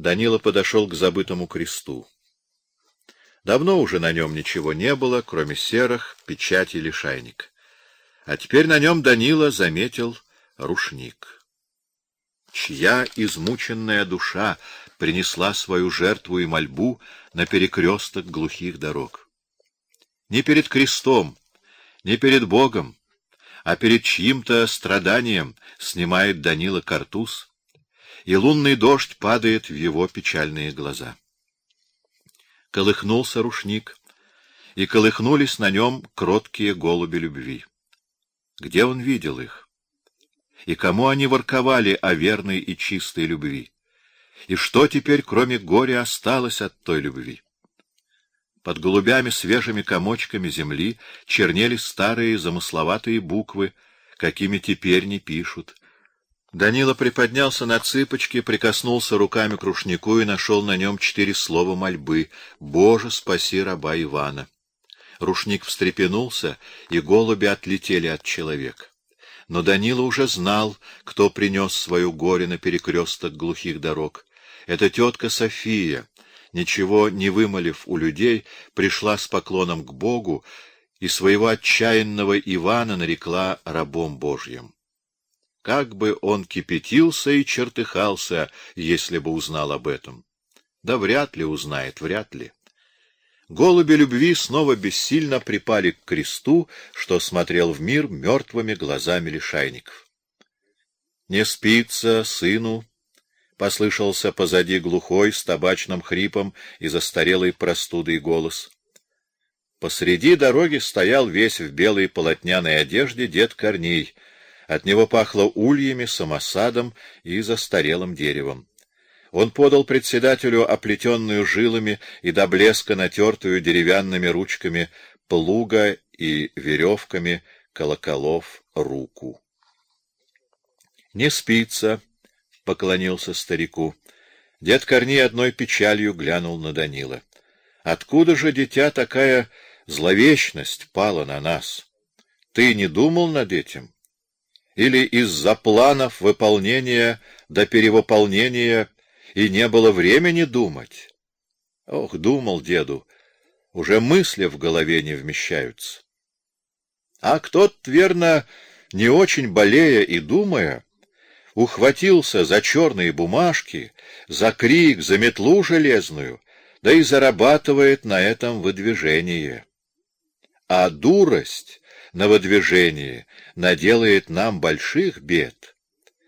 Данила подошел к забытому кресту. Давно уже на нем ничего не было, кроме серых печати лишайник. А теперь на нем Данила заметил рушник. Чья измученная душа принесла свою жертву и мольбу на перекресток глухих дорог? Не перед крестом, не перед Богом, а перед чьим-то страданием снимает Данила картуз, и лунный дождь падает в его печальные глаза. Колыхнулся рушник, и колыхнулись на нем кроткие голуби любви. Где он видел их? И кому они ворковали о верной и чистой любви? И что теперь, кроме горя, осталось от той любви? Под голубями свежими комочками земли чернели старые замысловатые буквы, какими теперь не пишут. Данила приподнялся на цыпочки, прикоснулся руками к рушнику и нашел на нем четыре слова мольбы: "Боже, спаси раба Ивана". Рушник встрепенулся, и голуби отлетели от человека. Но Данила уже знал, кто принес свое горе на перекресток глухих дорог. Это тетка София, ничего не вымолив у людей, пришла с поклоном к Богу и своего отчаянного Ивана нарекла рабом Божьим. Как бы он кипятился и чертыхался, если бы узнал об этом. Да вряд ли узнает, вряд ли. Голуби любви снова бессильно припали к кресту, что смотрел в мир мертвыми глазами лишайников. Не спится сыну, послышался позади глухой с табачным хрипом и застарелой простудой голос. Посреди дороги стоял весь в белой полотняной одежде дед Корней. От него пахло ульями, самосадом и застарелым деревом. Он подал председателю оплетенную жилами и до блеска натертую деревянными ручками плуга и веревками колоколов руку. Не спится, поклонился старику. Дед Корней одной печалью глянул на Данила. Откуда же, дитя, такая зловещность пала на нас? Ты не думал над этим? Или из-за планов выполнения до перевыполнения и не было времени думать. Ох, думал деду, уже мысли в голове не вмещаются. А кто-то, верно, не очень болея и думая, ухватился за черные бумажки, за крик, за метлу железную, да и зарабатывает на этом выдвижение. А дурость на выдвижении наделает нам больших бед.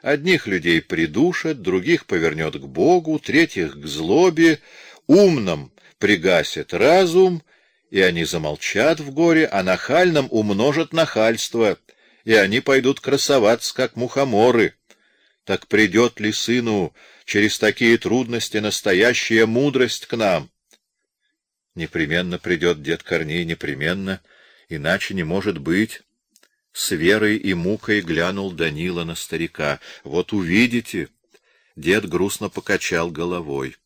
Одних людей придушат, других повернет к Богу, третьих к злобе, умным пригасит разум, и они замолчат в горе, а нахальным умножат нахальство, и они пойдут красоваться, как мухоморы. Так придет ли сыну через такие трудности настоящая мудрость к нам? Непременно придет дед Корней, непременно, иначе не может быть. С верой и мукой глянул Данила на старика. Вот увидите. Дед грустно покачал головой.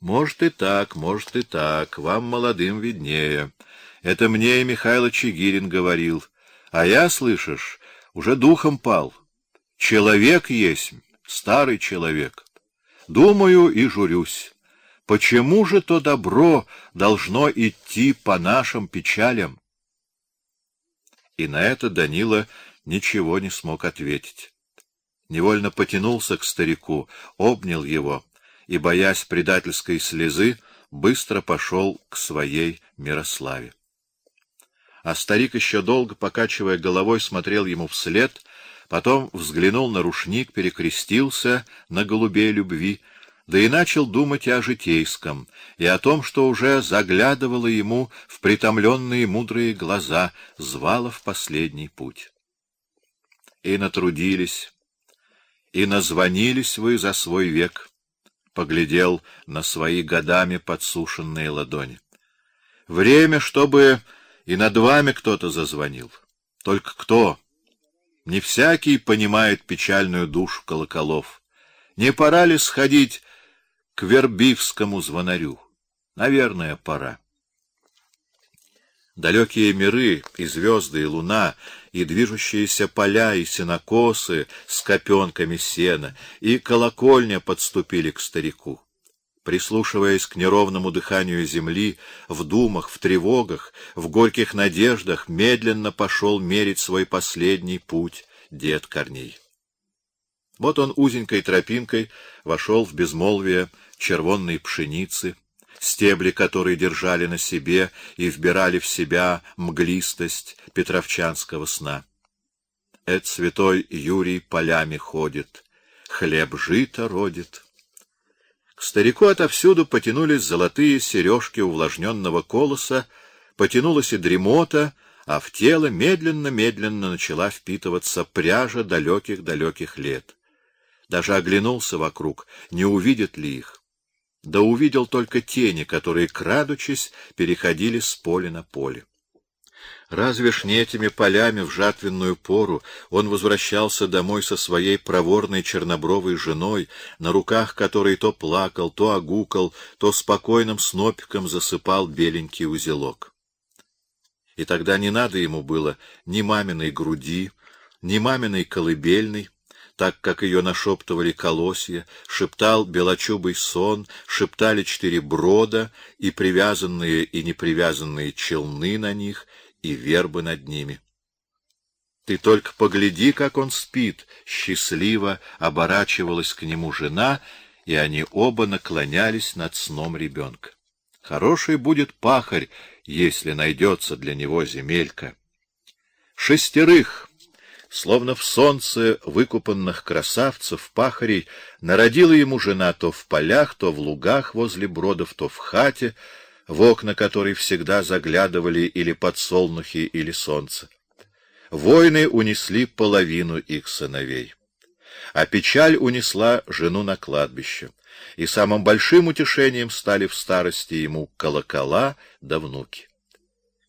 Может и так, может и так, вам молодым виднее. Это мне и Михаил Чигирин говорил. А я, слышишь, уже духом пал. Человек есть, старый человек. Думаю и журюсь. Почему же то добро должно идти по нашим печалям? и на это Данила ничего не смог ответить. Невольно потянулся к старику, обнял его и, боясь предательской слезы, быстро пошел к своей Мирославе. А старик еще долго, покачивая головой, смотрел ему вслед, потом взглянул на рушник, перекрестился на голубей любви да и начал думать о житейском, и о том, что уже заглядывало ему в притомленные мудрые глаза, звало в последний путь. И натрудились, и назвонились вы за свой век, поглядел на свои годами подсушенные ладони. Время, чтобы и над вами кто-то зазвонил. Только кто? Не всякий понимает печальную душу колоколов. Не пора ли сходить к Вербивскому звонарю. Наверное, пора. Далекие миры, и звезды, и луна, и движущиеся поля, и сенокосы с копенками сена, и колокольня подступили к старику. Прислушиваясь к неровному дыханию земли, в думах, в тревогах, в горьких надеждах, медленно пошел мерить свой последний путь дед Корней. Вот он узенькой тропинкой вошел в безмолвие червонной пшеницы, стебли которой держали на себе и вбирали в себя мглистость петровчанского сна. Эд святой Юрий полями ходит, хлеб жито родит. К старику отовсюду потянулись золотые сережки увлажненного колоса, потянулась и дремота, а в тело медленно-медленно начала впитываться пряжа далеких-далеких лет. Даже оглянулся вокруг, не увидит ли их да увидел только тени, которые, крадучись, переходили с поля на поле. Разве ж не этими полями в жатвенную пору он возвращался домой со своей проворной чернобровой женой, на руках которой то плакал, то огукал, то спокойным снопиком засыпал беленький узелок. И тогда не надо ему было ни маминой груди, ни маминой колыбельной, так как ее нашептывали колосья, шептал белочубый сон, шептали четыре брода и привязанные и непривязанные челны на них и вербы над ними. Ты только погляди, как он спит, счастливо оборачивалась к нему жена, и они оба наклонялись над сном ребенка. Хороший будет пахарь, если найдется для него земелька. Шестерых словно в солнце выкупанных красавцев, пахарей, народила ему жена то в полях, то в лугах возле бродов, то в хате, в окна которой всегда заглядывали или подсолнухи, или солнце. Войны унесли половину их сыновей. А печаль унесла жену на кладбище, и самым большим утешением стали в старости ему колокола да внуки.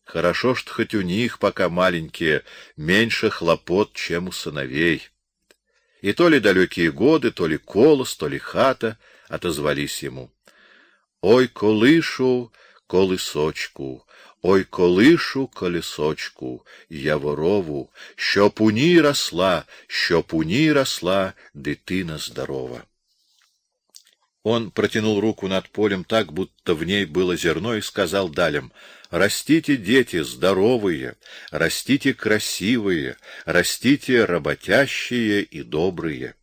Хорошо, что хоть у них, пока маленькие, меньше хлопот, чем у сыновей. И то ли далекие годы, то ли колос, то ли хата отозвались ему. Ой, колышу, колисочку, ой, колишу колесочку, яворову, щоб у ній росла, щоб у ній росла дитина здорова. Он протянул руку над полем так, будто в ней было зерно, и сказал далям, «Растите, дети, здоровые, растите красивые, растите работящие и добрые».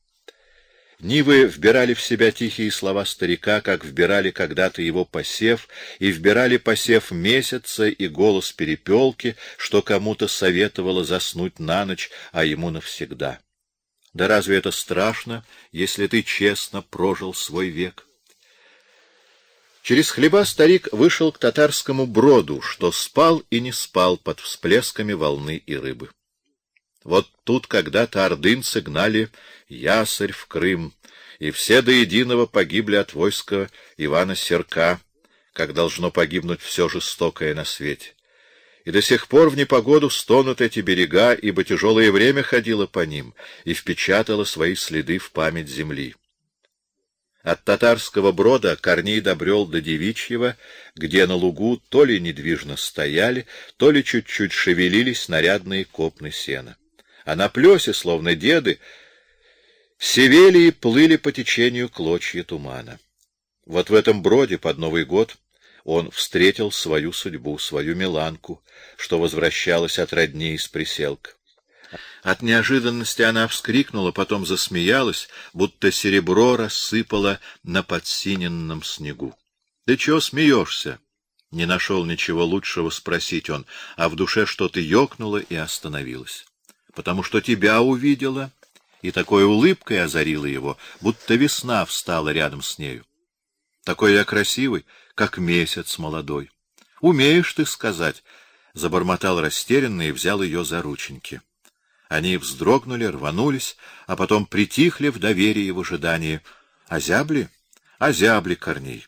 Нивы вбирали в себя тихие слова старика, как вбирали когда-то его посев, и вбирали посев месяца и голос перепелки, что кому-то советовало заснуть на ночь, а ему навсегда. Да разве это страшно, если ты честно прожил свой век? Через хлеба старик вышел к татарскому броду, что спал и не спал под всплесками волны и рыбы. Вот тут когда-то ордынцы гнали ясарь в Крым, и все до единого погибли от войска Ивана Серка, как должно погибнуть все жестокое на свете и до сих пор в непогоду стонут эти берега, ибо тяжелое время ходило по ним и впечатало свои следы в память земли. От татарского брода Корней добрел до Девичьего, где на лугу то ли недвижно стояли, то ли чуть-чуть шевелились нарядные копны сена. А на плесе, словно деды, севели и плыли по течению клочья тумана. Вот в этом броде под Новый год он встретил свою судьбу, свою Миланку, что возвращалась от родней из приселка. От неожиданности она вскрикнула, потом засмеялась, будто серебро рассыпало на подсиненном снегу. — Ты чего смеешься? Не нашел ничего лучшего спросить он, а в душе что-то ёкнуло и остановилось. — Потому что тебя увидела, и такой улыбкой озарила его, будто весна встала рядом с нею. Такой я красивый, как месяц молодой. Умеешь ты сказать, — забормотал растерянно и взял ее за рученьки. Они вздрогнули, рванулись, а потом притихли в доверии и в ожидании. Озябли? Озябли корней.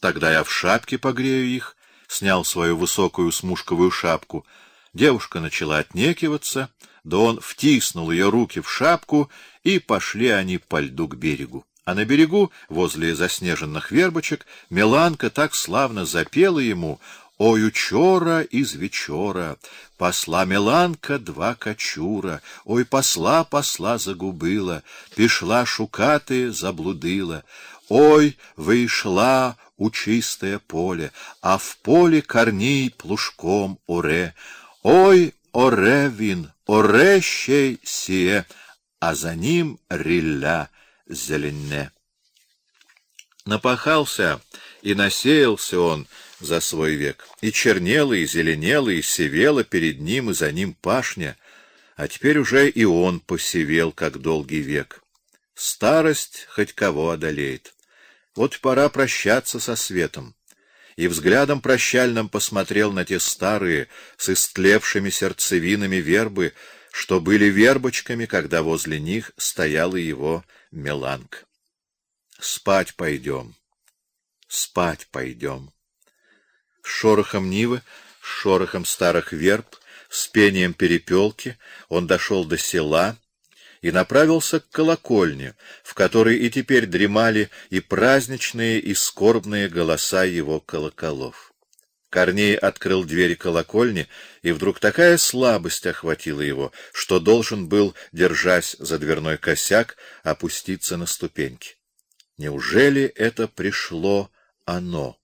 Тогда я в шапке погрею их, снял свою высокую смушковую шапку. Девушка начала отнекиваться, да он втиснул ее руки в шапку, и пошли они по льду к берегу. А на берегу, возле заснеженных вербочек, Меланка так славно запела ему Ой, учора из вечора посла Меланка два качура, ой, посла посла загубила, пішла шукати, заблудила. Ой, вийшла у чистое поле, а в полі корній плужком оре. Ой, оре він, оре ще й сіє, а за ним рілля зеленне. Напахался и насеялся он за свой век, и чернела, и зеленела, и севела перед ним и за ним пашня, а теперь уже и он посевел, как долгий век. Старость хоть кого одолеет. Вот пора прощаться со светом. И взглядом прощальным посмотрел на те старые, с истлевшими сердцевинами вербы, что были вербочками, когда возле них стояла его меланг. Спать пойдем, спать пойдем. С шорохом нивы, с шорохом старых верб, с пением перепелки он дошел до села и направился к колокольне, в которой и теперь дремали и праздничные, и скорбные голоса его колоколов. Корней открыл двери колокольни, и вдруг такая слабость охватила его, что должен был, держась за дверной косяк, опуститься на ступеньки. Неужели это пришло оно?